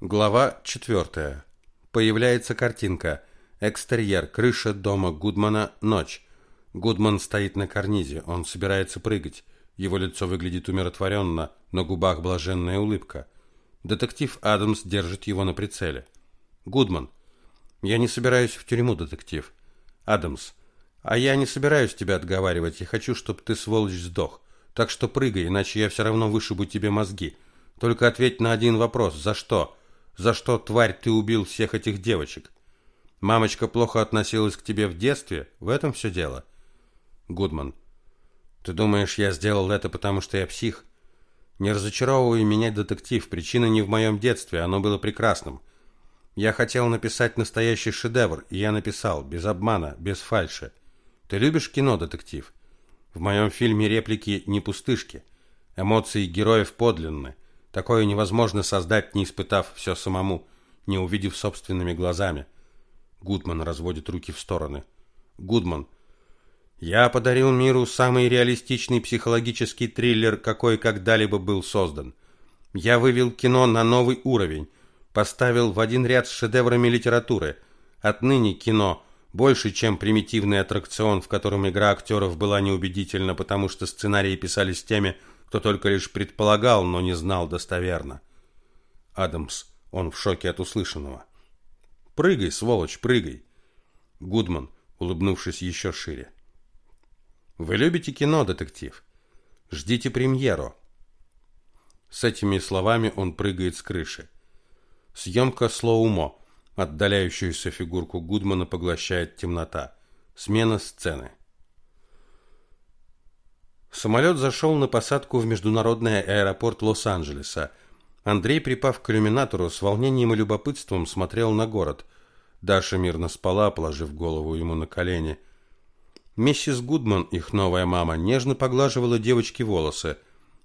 Глава 4. Появляется картинка. Экстерьер, крыша дома Гудмана, ночь. Гудман стоит на карнизе, он собирается прыгать. Его лицо выглядит умиротворенно, на губах блаженная улыбка. Детектив Адамс держит его на прицеле. Гудман. Я не собираюсь в тюрьму, детектив. Адамс. А я не собираюсь тебя отговаривать, я хочу, чтобы ты, сволочь, сдох. Так что прыгай, иначе я все равно вышибу тебе мозги. Только ответь на один вопрос. За что? За что, тварь, ты убил всех этих девочек? Мамочка плохо относилась к тебе в детстве? В этом все дело. Гудман. Ты думаешь, я сделал это потому, что я псих? Не разочаровывай меня, детектив. Причина не в моем детстве, оно было прекрасным. Я хотел написать настоящий шедевр, и я написал, без обмана, без фальши. Ты любишь кино, детектив? В моем фильме реплики не пустышки. Эмоции героев подлинны. Такое невозможно создать, не испытав все самому, не увидев собственными глазами. Гудман разводит руки в стороны. Гудман. Я подарил миру самый реалистичный психологический триллер, какой когда-либо был создан. Я вывел кино на новый уровень, поставил в один ряд с шедеврами литературы. Отныне кино больше, чем примитивный аттракцион, в котором игра актеров была неубедительна, потому что сценарии писались теми, кто только лишь предполагал, но не знал достоверно. Адамс, он в шоке от услышанного. Прыгай, сволочь, прыгай. Гудман, улыбнувшись еще шире. Вы любите кино, детектив? Ждите премьеру. С этими словами он прыгает с крыши. Съемка слоумо. Отдаляющуюся фигурку Гудмана поглощает темнота. Смена сцены. Самолет зашел на посадку в международный аэропорт Лос-Анджелеса. Андрей, припав к иллюминатору, с волнением и любопытством смотрел на город. Даша мирно спала, положив голову ему на колени. Миссис Гудман, их новая мама, нежно поглаживала девочке волосы.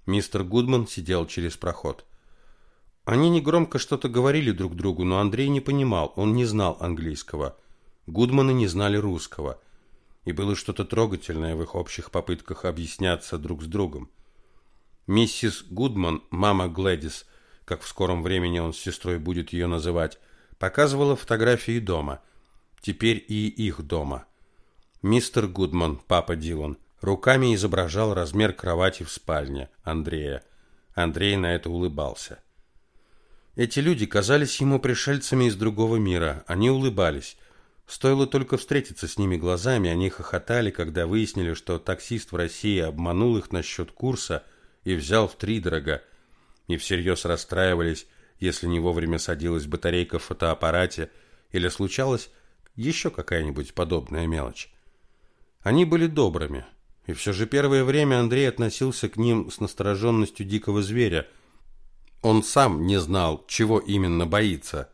Мистер Гудман сидел через проход. Они негромко что-то говорили друг другу, но Андрей не понимал, он не знал английского. Гудманы не знали русского и было что-то трогательное в их общих попытках объясняться друг с другом. Миссис Гудман, мама Глэдис, как в скором времени он с сестрой будет ее называть, показывала фотографии дома. Теперь и их дома. Мистер Гудман, папа Дилан, руками изображал размер кровати в спальне Андрея. Андрей на это улыбался. Эти люди казались ему пришельцами из другого мира. Они улыбались. Стоило только встретиться с ними глазами, они хохотали, когда выяснили, что таксист в России обманул их насчет курса и взял в три дорога, и всерьез расстраивались, если не вовремя садилась батарейка в фотоаппарате или случалась еще какая-нибудь подобная мелочь. Они были добрыми, и все же первое время Андрей относился к ним с настороженностью дикого зверя. Он сам не знал, чего именно боится –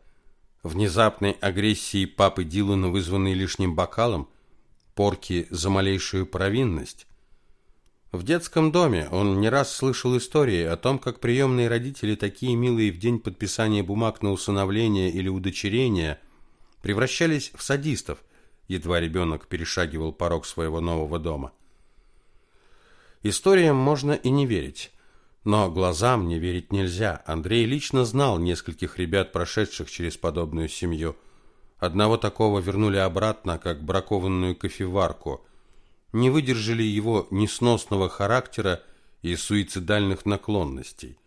внезапной агрессии папы Дилана, вызванной лишним бокалом, порки за малейшую провинность. В детском доме он не раз слышал истории о том, как приемные родители, такие милые в день подписания бумаг на усыновление или удочерение, превращались в садистов, едва ребенок перешагивал порог своего нового дома. Историям можно и не верить. Но глазам не верить нельзя. Андрей лично знал нескольких ребят, прошедших через подобную семью. Одного такого вернули обратно, как бракованную кофеварку. Не выдержали его несносного характера и суицидальных наклонностей.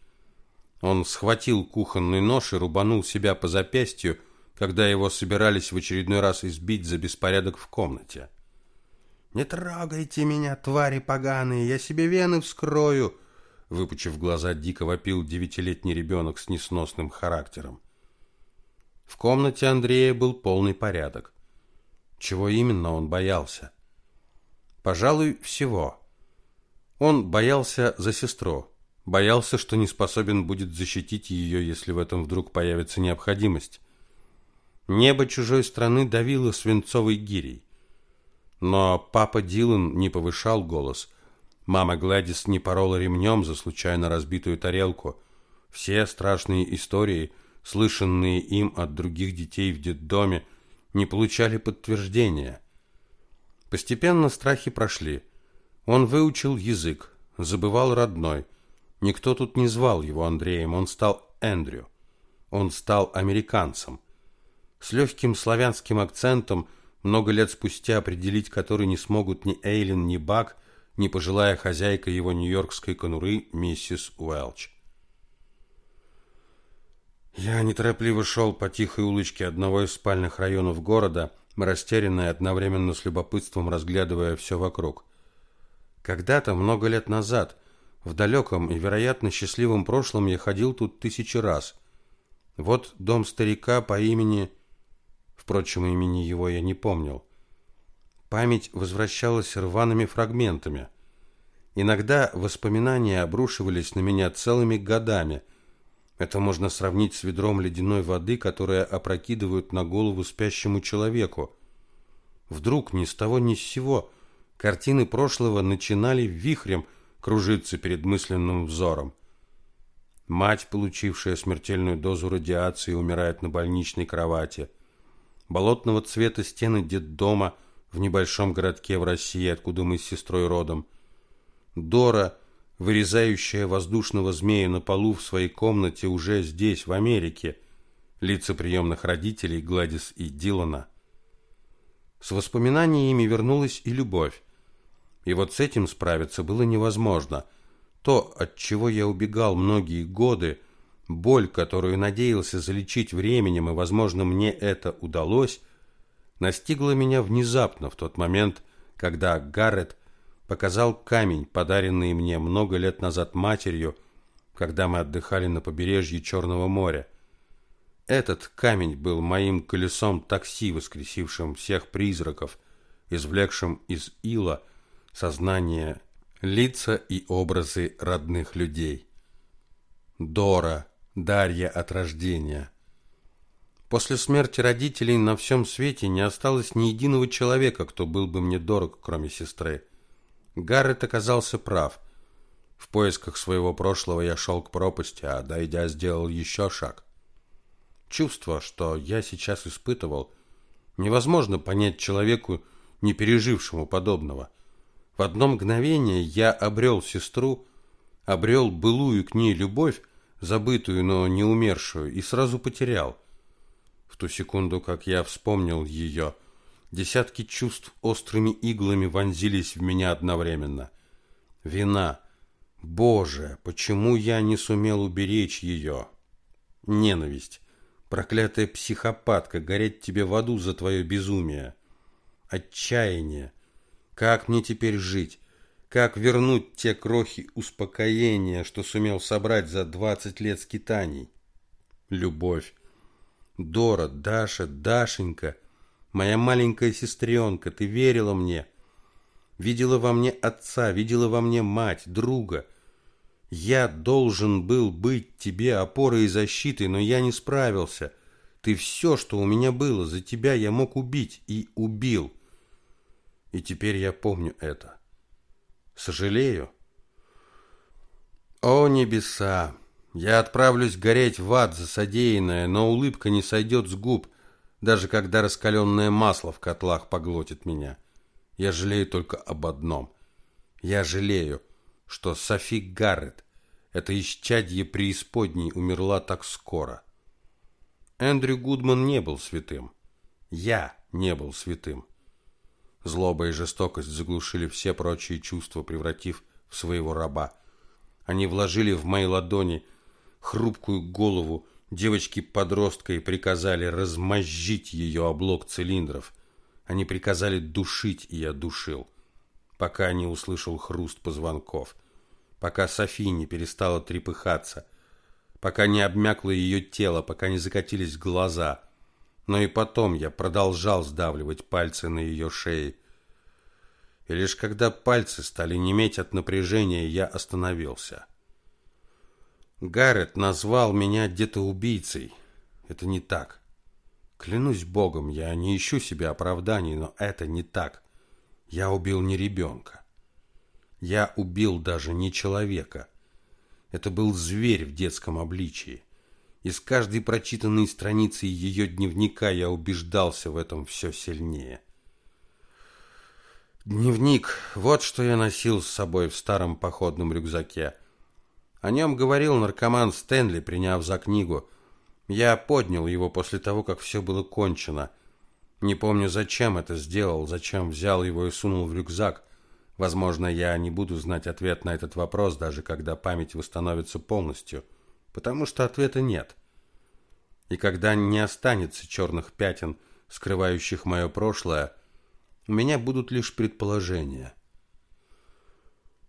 Он схватил кухонный нож и рубанул себя по запястью, когда его собирались в очередной раз избить за беспорядок в комнате. «Не трогайте меня, твари поганые, я себе вены вскрою!» Выпучив глаза, дико вопил девятилетний ребенок с несносным характером. В комнате Андрея был полный порядок. Чего именно он боялся? Пожалуй, всего. Он боялся за сестру, боялся, что не способен будет защитить ее, если в этом вдруг появится необходимость. Небо чужой страны давило свинцовой гирей. Но папа Дилан не повышал голос, Мама Гладис не порола ремнем за случайно разбитую тарелку. Все страшные истории, слышанные им от других детей в детдоме, не получали подтверждения. Постепенно страхи прошли. Он выучил язык, забывал родной. Никто тут не звал его Андреем, он стал Эндрю. он стал американцем. С легким славянским акцентом, много лет спустя определить который не смогут ни Эйлин, ни Бак, ни пожилая хозяйка его нью-йоркской конуры миссис Уэлч. Я неторопливо шел по тихой улочке одного из спальных районов города, растерянно и одновременно с любопытством разглядывая все вокруг. Когда-то, много лет назад, в далеком и, вероятно, счастливом прошлом я ходил тут тысячи раз. Вот дом старика по имени... Впрочем, имени его я не помнил. Память возвращалась рваными фрагментами. Иногда воспоминания обрушивались на меня целыми годами – это можно сравнить с ведром ледяной воды, которое опрокидывают на голову спящему человеку. Вдруг ни с того ни с сего картины прошлого начинали вихрем кружиться перед мысленным взором. Мать, получившая смертельную дозу радиации, умирает на больничной кровати. Болотного цвета стены детдома в небольшом городке в России, откуда мы с сестрой родом. Дора вырезающая воздушного змея на полу в своей комнате уже здесь, в Америке, лица приемных родителей Гладис и Дилана. С воспоминаниями вернулась и любовь. И вот с этим справиться было невозможно. То, от чего я убегал многие годы, боль, которую надеялся залечить временем, и, возможно, мне это удалось, настигла меня внезапно в тот момент, когда Гаррет показал камень, подаренный мне много лет назад матерью, когда мы отдыхали на побережье Черного моря. Этот камень был моим колесом такси, воскресившим всех призраков, извлекшим из ила сознание лица и образы родных людей. Дора, Дарья от рождения. После смерти родителей на всем свете не осталось ни единого человека, кто был бы мне дорог, кроме сестры. Гаррет оказался прав. В поисках своего прошлого я шел к пропасти, а дойдя, сделал еще шаг. Чувство, что я сейчас испытывал, невозможно понять человеку, не пережившему подобного. В одно мгновение я обрел сестру, обрел былую к ней любовь, забытую, но не умершую, и сразу потерял. В ту секунду, как я вспомнил ее, Десятки чувств острыми иглами вонзились в меня одновременно. Вина. Боже, почему я не сумел уберечь ее? Ненависть. Проклятая психопатка, гореть тебе в аду за твое безумие. Отчаяние. Как мне теперь жить? Как вернуть те крохи успокоения, что сумел собрать за двадцать лет скитаний? Любовь. Дора, Даша, Дашенька — Моя маленькая сестренка, ты верила мне. Видела во мне отца, видела во мне мать, друга. Я должен был быть тебе опорой и защитой, но я не справился. Ты все, что у меня было, за тебя я мог убить и убил. И теперь я помню это. Сожалею. О, небеса! Я отправлюсь гореть в ад за содеянное, но улыбка не сойдет с губ даже когда раскаленное масло в котлах поглотит меня. Я жалею только об одном. Я жалею, что Софи Гаррет, это исчадье преисподней, умерла так скоро. Эндрю Гудман не был святым. Я не был святым. Злоба и жестокость заглушили все прочие чувства, превратив в своего раба. Они вложили в мои ладони хрупкую голову Девочки-подростка и приказали размозжить ее облок цилиндров. Они приказали душить, и я душил. Пока не услышал хруст позвонков. Пока Софи не перестала трепыхаться. Пока не обмякло ее тело, пока не закатились глаза. Но и потом я продолжал сдавливать пальцы на ее шее. И лишь когда пальцы стали неметь от напряжения, я остановился. Гаррет назвал меня где-то убийцей. Это не так. Клянусь богом, я не ищу себе оправданий, но это не так. Я убил не ребенка. Я убил даже не человека. Это был зверь в детском обличии. Из каждой прочитанной страницы ее дневника я убеждался в этом все сильнее. Дневник, вот что я носил с собой в старом походном рюкзаке. О нем говорил наркоман Стэнли, приняв за книгу. Я поднял его после того, как все было кончено. Не помню, зачем это сделал, зачем взял его и сунул в рюкзак. Возможно, я не буду знать ответ на этот вопрос, даже когда память восстановится полностью, потому что ответа нет. И когда не останется черных пятен, скрывающих мое прошлое, у меня будут лишь предположения.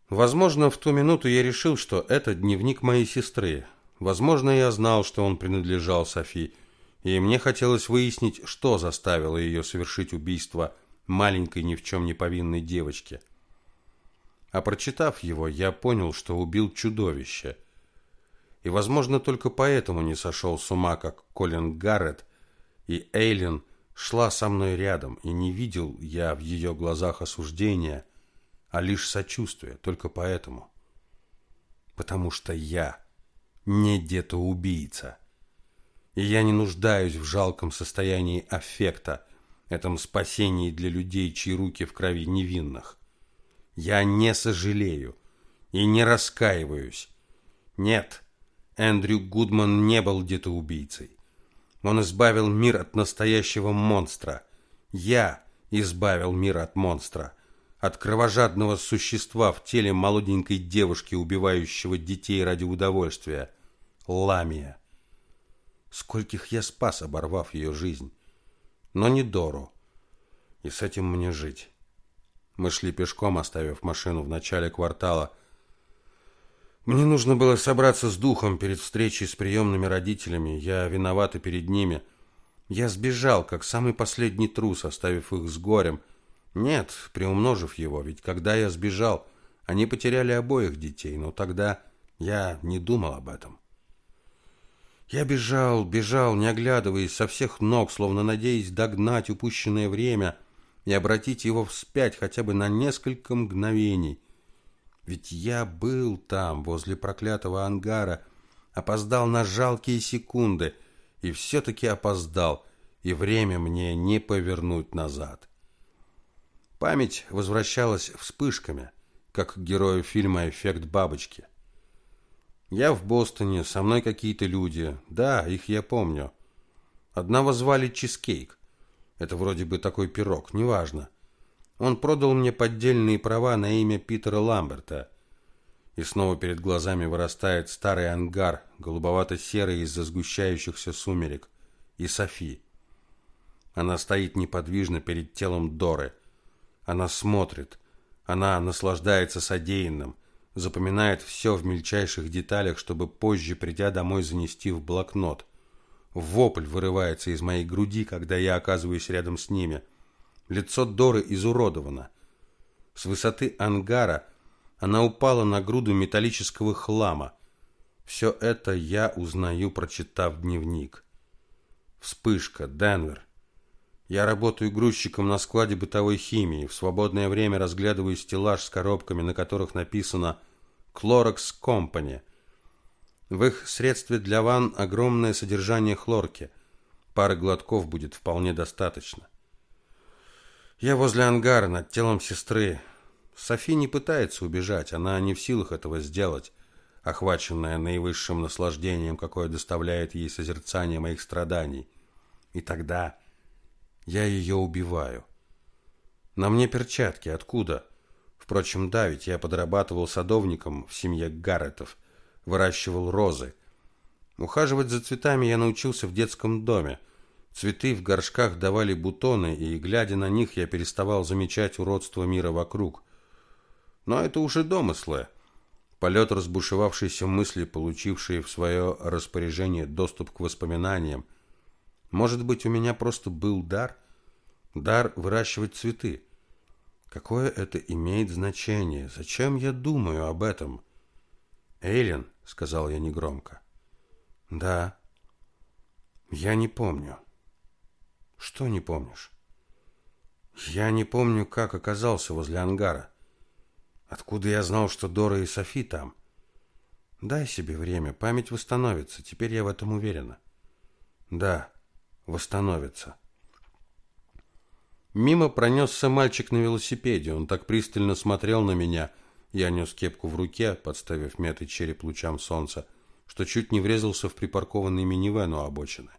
Возможно, в ту минуту я решил, что это дневник моей сестры. Возможно, я знал, что он принадлежал Софи, и мне хотелось выяснить, что заставило ее совершить убийство маленькой ни в чем не повинной девочки. А прочитав его, я понял, что убил чудовище. И, возможно, только поэтому не сошел с ума, как Колин Гаррет, и Эйлин шла со мной рядом, и не видел я в ее глазах осуждения – а лишь сочувствие, только поэтому. Потому что я не детоубийца. И я не нуждаюсь в жалком состоянии аффекта, этом спасении для людей, чьи руки в крови невинных. Я не сожалею и не раскаиваюсь. Нет, Эндрю Гудман не был детоубийцей. Он избавил мир от настоящего монстра. Я избавил мир от монстра от кровожадного существа в теле молоденькой девушки, убивающего детей ради удовольствия. Ламия. Скольких я спас, оборвав ее жизнь. Но не Дору. И с этим мне жить. Мы шли пешком, оставив машину в начале квартала. Мне нужно было собраться с духом перед встречей с приемными родителями. Я виноват и перед ними. Я сбежал, как самый последний трус, оставив их с горем – нет, приумножив его, ведь когда я сбежал, они потеряли обоих детей, но тогда я не думал об этом. Я бежал, бежал, не оглядываясь, со всех ног, словно надеясь догнать упущенное время и обратить его вспять хотя бы на несколько мгновений. Ведь я был там, возле проклятого ангара, опоздал на жалкие секунды, и все-таки опоздал, и время мне не повернуть назад. Память возвращалась вспышками, как герою фильма «Эффект бабочки». Я в Бостоне, со мной какие-то люди. Да, их я помню. Одного звали Чизкейк. Это вроде бы такой пирог, неважно. Он продал мне поддельные права на имя Питера Ламберта. И снова перед глазами вырастает старый ангар, голубовато-серый из-за сгущающихся сумерек. И Софи. Она стоит неподвижно перед телом Доры – она смотрит, она наслаждается содеянным, запоминает все в мельчайших деталях, чтобы позже, придя домой, занести в блокнот. Вопль вырывается из моей груди, когда я оказываюсь рядом с ними. Лицо Доры изуродовано. С высоты ангара она упала на груду металлического хлама. Все это я узнаю, прочитав дневник. Вспышка, Денвер. Я работаю грузчиком на складе бытовой химии. В свободное время разглядываю стеллаж с коробками, на которых написано Clorox Company. В их средстве для ванн огромное содержание хлорки. Пары глотков будет вполне достаточно. Я возле ангара над телом сестры. Софи не пытается убежать, она не в силах этого сделать, охваченная наивысшим наслаждением, какое доставляет ей созерцание моих страданий. И тогда я ее убиваю. На мне перчатки. Откуда? Впрочем, да, ведь я подрабатывал садовником в семье Гарретов, выращивал розы. Ухаживать за цветами я научился в детском доме. Цветы в горшках давали бутоны, и, глядя на них, я переставал замечать уродство мира вокруг. Но это уже домыслы. Полет разбушевавшейся мысли, получившей в свое распоряжение доступ к воспоминаниям, может быть, у меня просто был дар? Дар выращивать цветы. Какое это имеет значение? Зачем я думаю об этом? Эйлин, сказал я негромко. Да. Я не помню. Что не помнишь? Я не помню, как оказался возле ангара. Откуда я знал, что Дора и Софи там? Дай себе время, память восстановится. Теперь я в этом уверена. Да восстановится. Мимо пронесся мальчик на велосипеде. Он так пристально смотрел на меня. Я нес кепку в руке, подставив мятый череп лучам солнца, что чуть не врезался в припаркованный минивэн у обочины.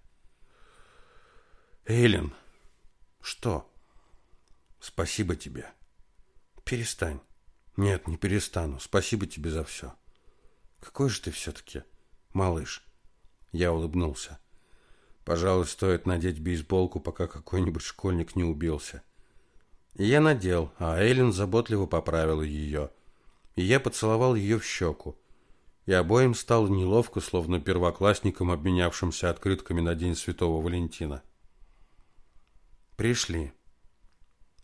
Эйлин, что? Спасибо тебе. Перестань. Нет, не перестану. Спасибо тебе за все. Какой же ты все-таки малыш. Я улыбнулся. Пожалуй, стоит надеть бейсболку, пока какой-нибудь школьник не убился. И я надел, а Эйлин заботливо поправила ее. И я поцеловал ее в щеку. И обоим стало неловко, словно первоклассникам, обменявшимся открытками на День Святого Валентина. Пришли.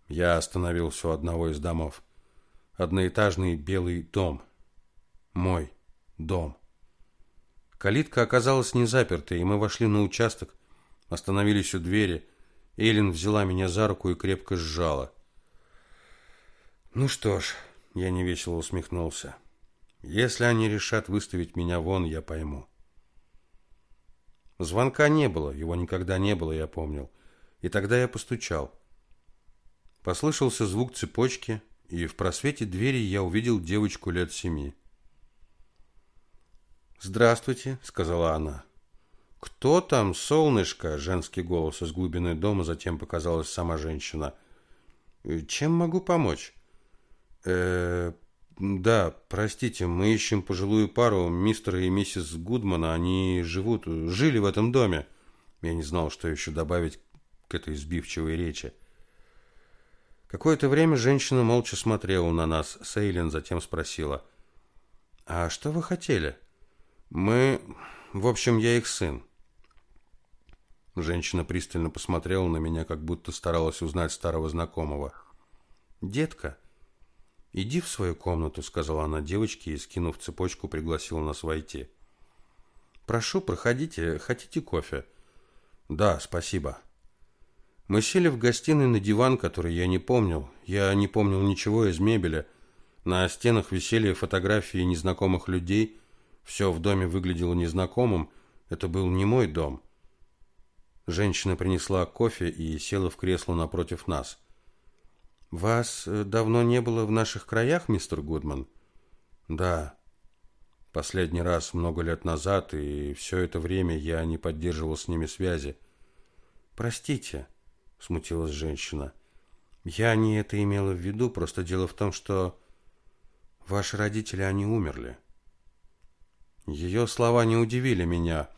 Я остановился у одного из домов. Одноэтажный белый дом. Мой дом. Калитка оказалась не запертой, и мы вошли на участок, остановились у двери. Эллен взяла меня за руку и крепко сжала. Ну что ж, я невесело усмехнулся. Если они решат выставить меня вон, я пойму. Звонка не было, его никогда не было, я помнил. И тогда я постучал. Послышался звук цепочки, и в просвете двери я увидел девочку лет семи. «Здравствуйте», — сказала она. «Кто там, солнышко?» — женский голос из глубины дома, затем показалась сама женщина. «Э, «Чем могу помочь?» э да, простите, мы ищем пожилую пару, мистера и миссис Гудмана. Они живут, жили в этом доме». Я не знал, что еще добавить к этой сбивчивой речи. Какое-то время женщина молча смотрела на нас. Сейлин затем спросила. «А что вы хотели?» Мы... В общем, я их сын. Женщина пристально посмотрела на меня, как будто старалась узнать старого знакомого. «Детка, иди в свою комнату», — сказала она девочке и, скинув цепочку, пригласила нас войти. «Прошу, проходите. Хотите кофе?» «Да, спасибо». Мы сели в гостиной на диван, который я не помнил. Я не помнил ничего из мебели. На стенах висели фотографии незнакомых людей — все в доме выглядело незнакомым. Это был не мой дом. Женщина принесла кофе и села в кресло напротив нас. «Вас э, давно не было в наших краях, мистер Гудман?» «Да. Последний раз много лет назад, и все это время я не поддерживал с ними связи». «Простите», — смутилась женщина. «Я не это имела в виду, просто дело в том, что ваши родители, они умерли». Ее слова не удивили меня,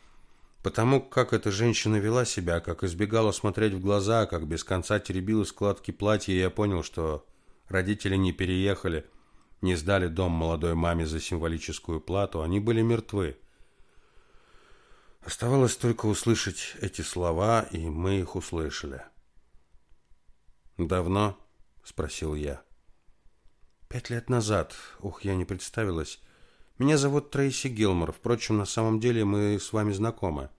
потому как эта женщина вела себя, как избегала смотреть в глаза, как без конца теребила складки платья, я понял, что родители не переехали, не сдали дом молодой маме за символическую плату, они были мертвы. Оставалось только услышать эти слова, и мы их услышали. «Давно?» — спросил я. «Пять лет назад. Ух, я не представилась. Меня зовут Трейси Гилмор. Впрочем, на самом деле мы с вами знакомы.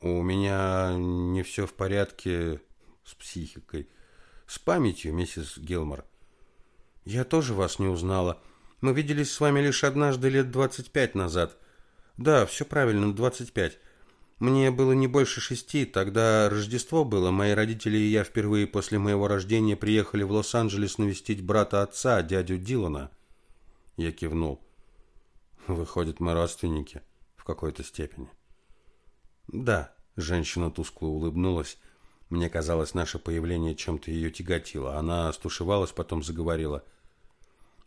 У меня не все в порядке с психикой. С памятью, миссис Гилмор. Я тоже вас не узнала. Мы виделись с вами лишь однажды лет двадцать пять назад. Да, все правильно, двадцать пять. Мне было не больше шести, тогда Рождество было. Мои родители и я впервые после моего рождения приехали в Лос-Анджелес навестить брата отца, дядю Дилана. Я кивнул. Выходит, мы родственники в какой-то степени. Да, женщина тускло улыбнулась. Мне казалось, наше появление чем-то ее тяготило. Она стушевалась, потом заговорила.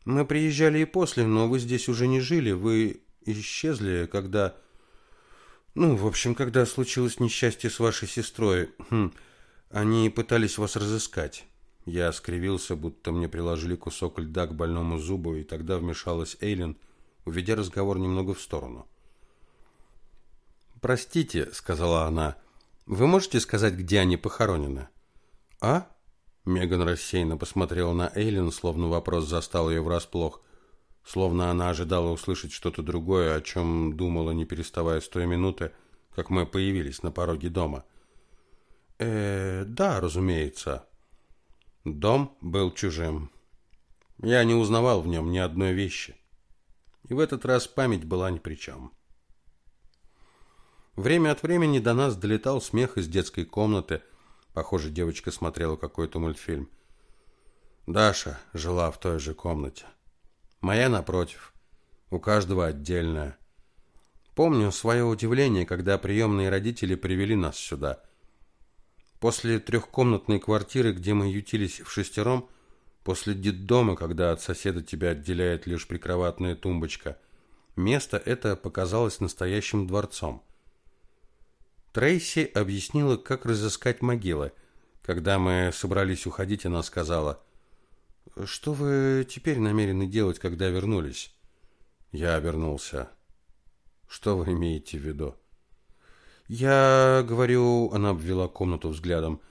Мы приезжали и после, но вы здесь уже не жили. Вы исчезли, когда... Ну, в общем, когда случилось несчастье с вашей сестрой. Хм. Они пытались вас разыскать. Я скривился, будто мне приложили кусок льда к больному зубу, и тогда вмешалась Эйлин — уведя разговор немного в сторону. «Простите», — сказала она, — «вы можете сказать, где они похоронены?» «А?» Меган рассеянно посмотрела на Эйлин, словно вопрос застал ее врасплох, словно она ожидала услышать что-то другое, о чем думала, не переставая с той минуты, как мы появились на пороге дома. «Э, да, разумеется». Дом был чужим. Я не узнавал в нем ни одной вещи. И в этот раз память была ни при чем. Время от времени до нас долетал смех из детской комнаты. Похоже, девочка смотрела какой-то мультфильм. Даша жила в той же комнате. Моя напротив. У каждого отдельная. Помню свое удивление, когда приемные родители привели нас сюда. После трехкомнатной квартиры, где мы ютились в шестером, после детдома, когда от соседа тебя отделяет лишь прикроватная тумбочка, место это показалось настоящим дворцом. Трейси объяснила, как разыскать могилы. Когда мы собрались уходить, она сказала, «Что вы теперь намерены делать, когда вернулись?» Я обернулся. «Что вы имеете в виду?» «Я говорю...» — она обвела комнату взглядом.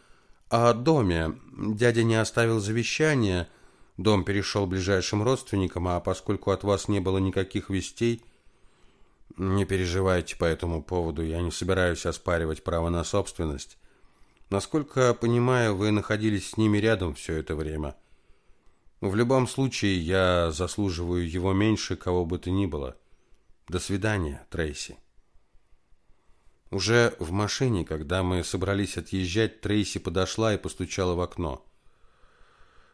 «О доме. Дядя не оставил завещания. Дом перешел ближайшим родственникам, а поскольку от вас не было никаких вестей...» Не переживайте по этому поводу, я не собираюсь оспаривать право на собственность. Насколько понимаю, вы находились с ними рядом все это время. В любом случае, я заслуживаю его меньше кого бы то ни было. До свидания, Трейси. Уже в машине, когда мы собрались отъезжать, Трейси подошла и постучала в окно.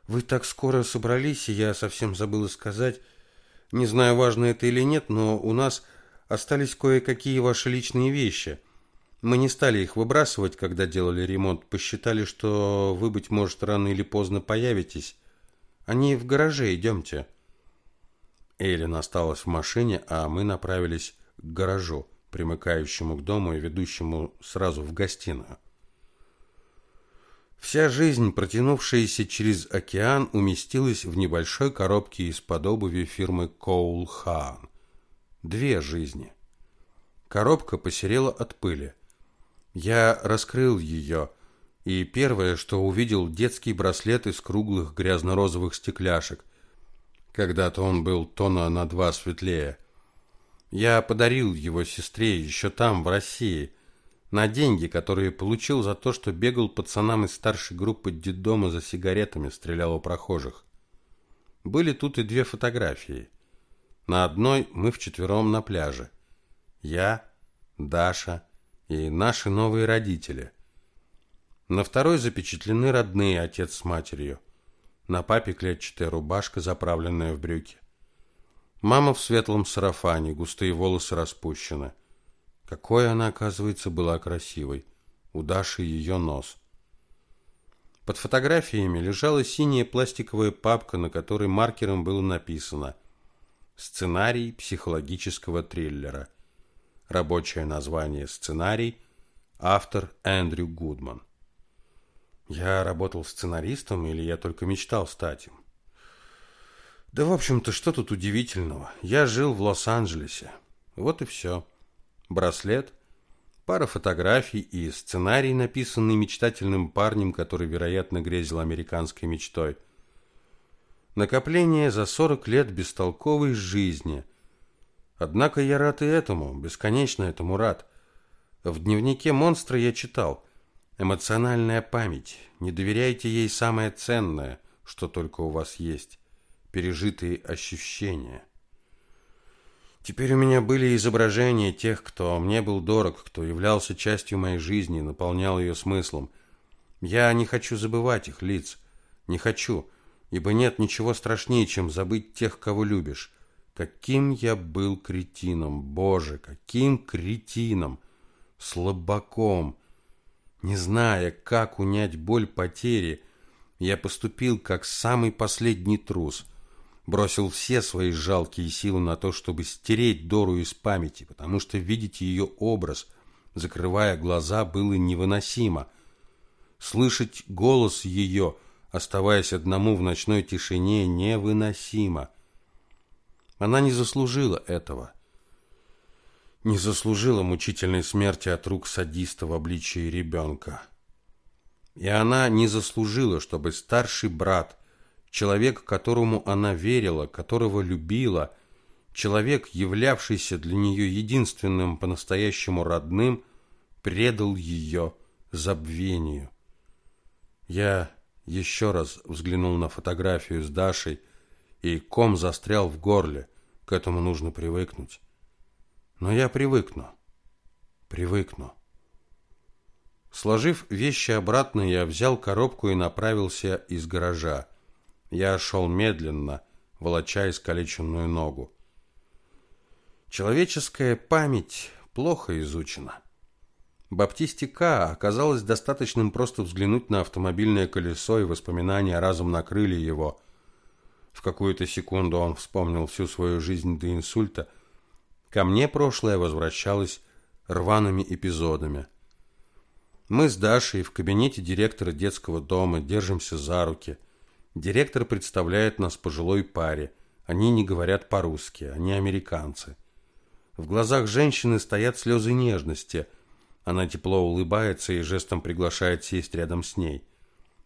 Вы так скоро собрались, и я совсем забыла сказать. Не знаю, важно это или нет, но у нас остались кое-какие ваши личные вещи. Мы не стали их выбрасывать, когда делали ремонт, посчитали, что вы, быть может, рано или поздно появитесь. Они в гараже, идемте». Эйлин осталась в машине, а мы направились к гаражу, примыкающему к дому и ведущему сразу в гостиную. Вся жизнь, протянувшаяся через океан, уместилась в небольшой коробке из-под обуви фирмы Коул Хан. Две жизни. Коробка посерела от пыли. Я раскрыл ее, и первое, что увидел, детский браслет из круглых грязно-розовых стекляшек. Когда-то он был тона на два светлее. Я подарил его сестре еще там, в России, на деньги, которые получил за то, что бегал пацанам из старшей группы детдома за сигаретами, стрелял у прохожих. Были тут и две фотографии – на одной мы вчетвером на пляже. Я, Даша и наши новые родители. На второй запечатлены родные отец с матерью. На папе клетчатая рубашка, заправленная в брюки. Мама в светлом сарафане, густые волосы распущены. Какой она, оказывается, была красивой. У Даши ее нос. Под фотографиями лежала синяя пластиковая папка, на которой маркером было написано Сценарий психологического триллера. Рабочее название сценарий. Автор Эндрю Гудман. Я работал сценаристом или я только мечтал стать им? Да, в общем-то, что тут удивительного? Я жил в Лос-Анджелесе. Вот и все. Браслет, пара фотографий и сценарий, написанный мечтательным парнем, который, вероятно, грезил американской мечтой – Накопление за 40 лет бестолковой жизни. Однако я рад и этому, бесконечно этому рад. В дневнике монстра я читал «Эмоциональная память. Не доверяйте ей самое ценное, что только у вас есть. Пережитые ощущения». Теперь у меня были изображения тех, кто мне был дорог, кто являлся частью моей жизни, наполнял ее смыслом. Я не хочу забывать их лиц. Не хочу ибо нет ничего страшнее, чем забыть тех, кого любишь. Каким я был кретином, Боже, каким кретином, слабаком. Не зная, как унять боль потери, я поступил как самый последний трус. Бросил все свои жалкие силы на то, чтобы стереть Дору из памяти, потому что видеть ее образ, закрывая глаза, было невыносимо. Слышать голос ее – оставаясь одному в ночной тишине, невыносимо. Она не заслужила этого. Не заслужила мучительной смерти от рук садиста в обличии ребенка. И она не заслужила, чтобы старший брат, человек, которому она верила, которого любила, человек, являвшийся для нее единственным по-настоящему родным, предал ее забвению. Я еще раз взглянул на фотографию с Дашей, и ком застрял в горле. К этому нужно привыкнуть. Но я привыкну. Привыкну. Сложив вещи обратно, я взял коробку и направился из гаража. Я шел медленно, волоча искалеченную ногу. Человеческая память плохо изучена. Баптисте К. оказалось достаточным просто взглянуть на автомобильное колесо, и воспоминания разом накрыли его. В какую-то секунду он вспомнил всю свою жизнь до инсульта. Ко мне прошлое возвращалось рваными эпизодами. Мы с Дашей в кабинете директора детского дома держимся за руки. Директор представляет нас пожилой паре. Они не говорят по-русски, они американцы. В глазах женщины стоят слезы нежности. Она тепло улыбается и жестом приглашает сесть рядом с ней.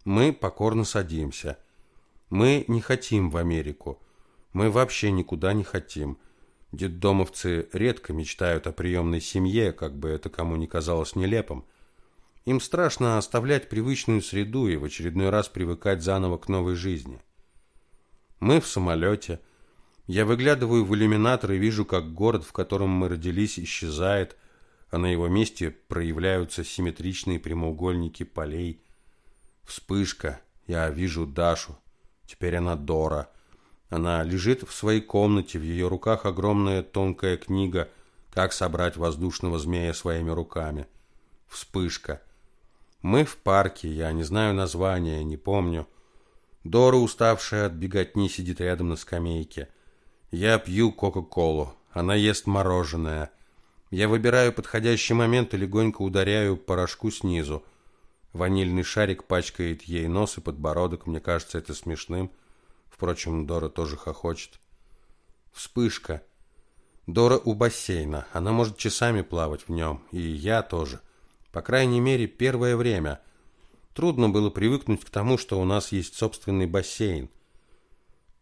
Мы покорно садимся. Мы не хотим в Америку. Мы вообще никуда не хотим. Детдомовцы редко мечтают о приемной семье, как бы это кому ни казалось нелепым. Им страшно оставлять привычную среду и в очередной раз привыкать заново к новой жизни. Мы в самолете – я выглядываю в иллюминатор и вижу, как город, в котором мы родились, исчезает, а на его месте проявляются симметричные прямоугольники полей. Вспышка. Я вижу Дашу. Теперь она Дора. Она лежит в своей комнате, в ее руках огромная тонкая книга «Как собрать воздушного змея своими руками». Вспышка. Мы в парке, я не знаю названия, не помню. Дора, уставшая от беготни, сидит рядом на скамейке. Я пью Кока-Колу. Она ест мороженое. Я выбираю подходящий момент и легонько ударяю порошку снизу. Ванильный шарик пачкает ей нос и подбородок. Мне кажется это смешным. Впрочем, Дора тоже хохочет. Вспышка. Дора у бассейна. Она может часами плавать в нем. И я тоже. По крайней мере, первое время. Трудно было привыкнуть к тому, что у нас есть собственный бассейн.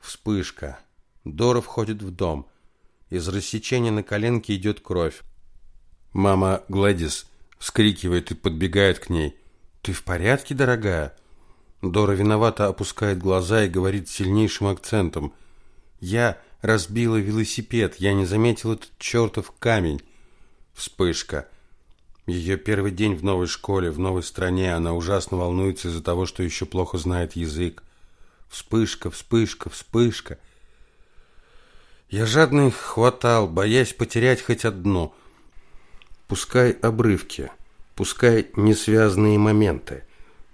Вспышка. Дора входит в дом. Из рассечения на коленке идет кровь. Мама Гладис вскрикивает и подбегает к ней. «Ты в порядке, дорогая?» Дора виновато опускает глаза и говорит сильнейшим акцентом. «Я разбила велосипед, я не заметил этот чертов камень». Вспышка. Ее первый день в новой школе, в новой стране, она ужасно волнуется из-за того, что еще плохо знает язык. Вспышка, вспышка, вспышка. Я жадно их хватал, боясь потерять хоть одно. Пускай обрывки, пускай несвязанные моменты,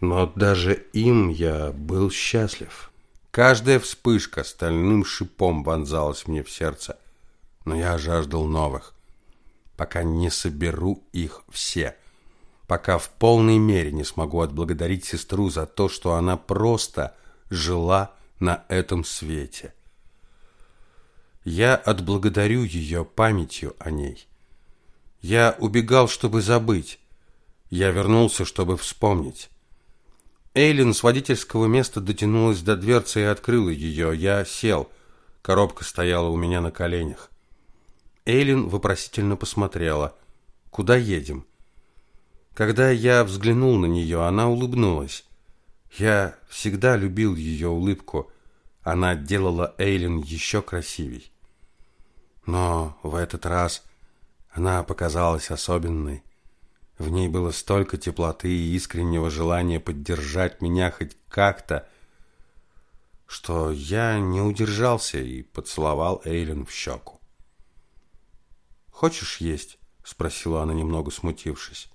но даже им я был счастлив. Каждая вспышка стальным шипом вонзалась мне в сердце, но я жаждал новых, пока не соберу их все, пока в полной мере не смогу отблагодарить сестру за то, что она просто жила на этом свете. Я отблагодарю ее памятью о ней. Я убегал, чтобы забыть. Я вернулся, чтобы вспомнить. Эйлин с водительского места дотянулась до дверцы и открыла ее. Я сел. Коробка стояла у меня на коленях. Эйлин вопросительно посмотрела. «Куда едем?» Когда я взглянул на нее, она улыбнулась. Я всегда любил ее улыбку. Она делала Эйлин еще красивей. Но в этот раз она показалась особенной. В ней было столько теплоты и искреннего желания поддержать меня хоть как-то, что я не удержался и поцеловал Эйлин в щеку. «Хочешь есть?» — спросила она, немного смутившись.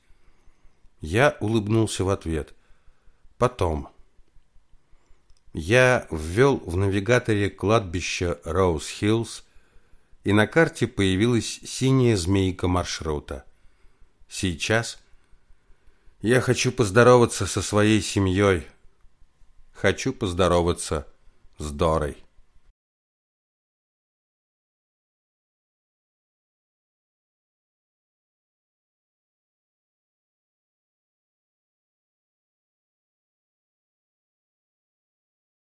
Я улыбнулся в ответ. «Потом». Я ввел в навигаторе кладбище Роуз-Хиллз, и на карте появилась синяя змейка маршрута. Сейчас я хочу поздороваться со своей семьей. Хочу поздороваться с Дорой.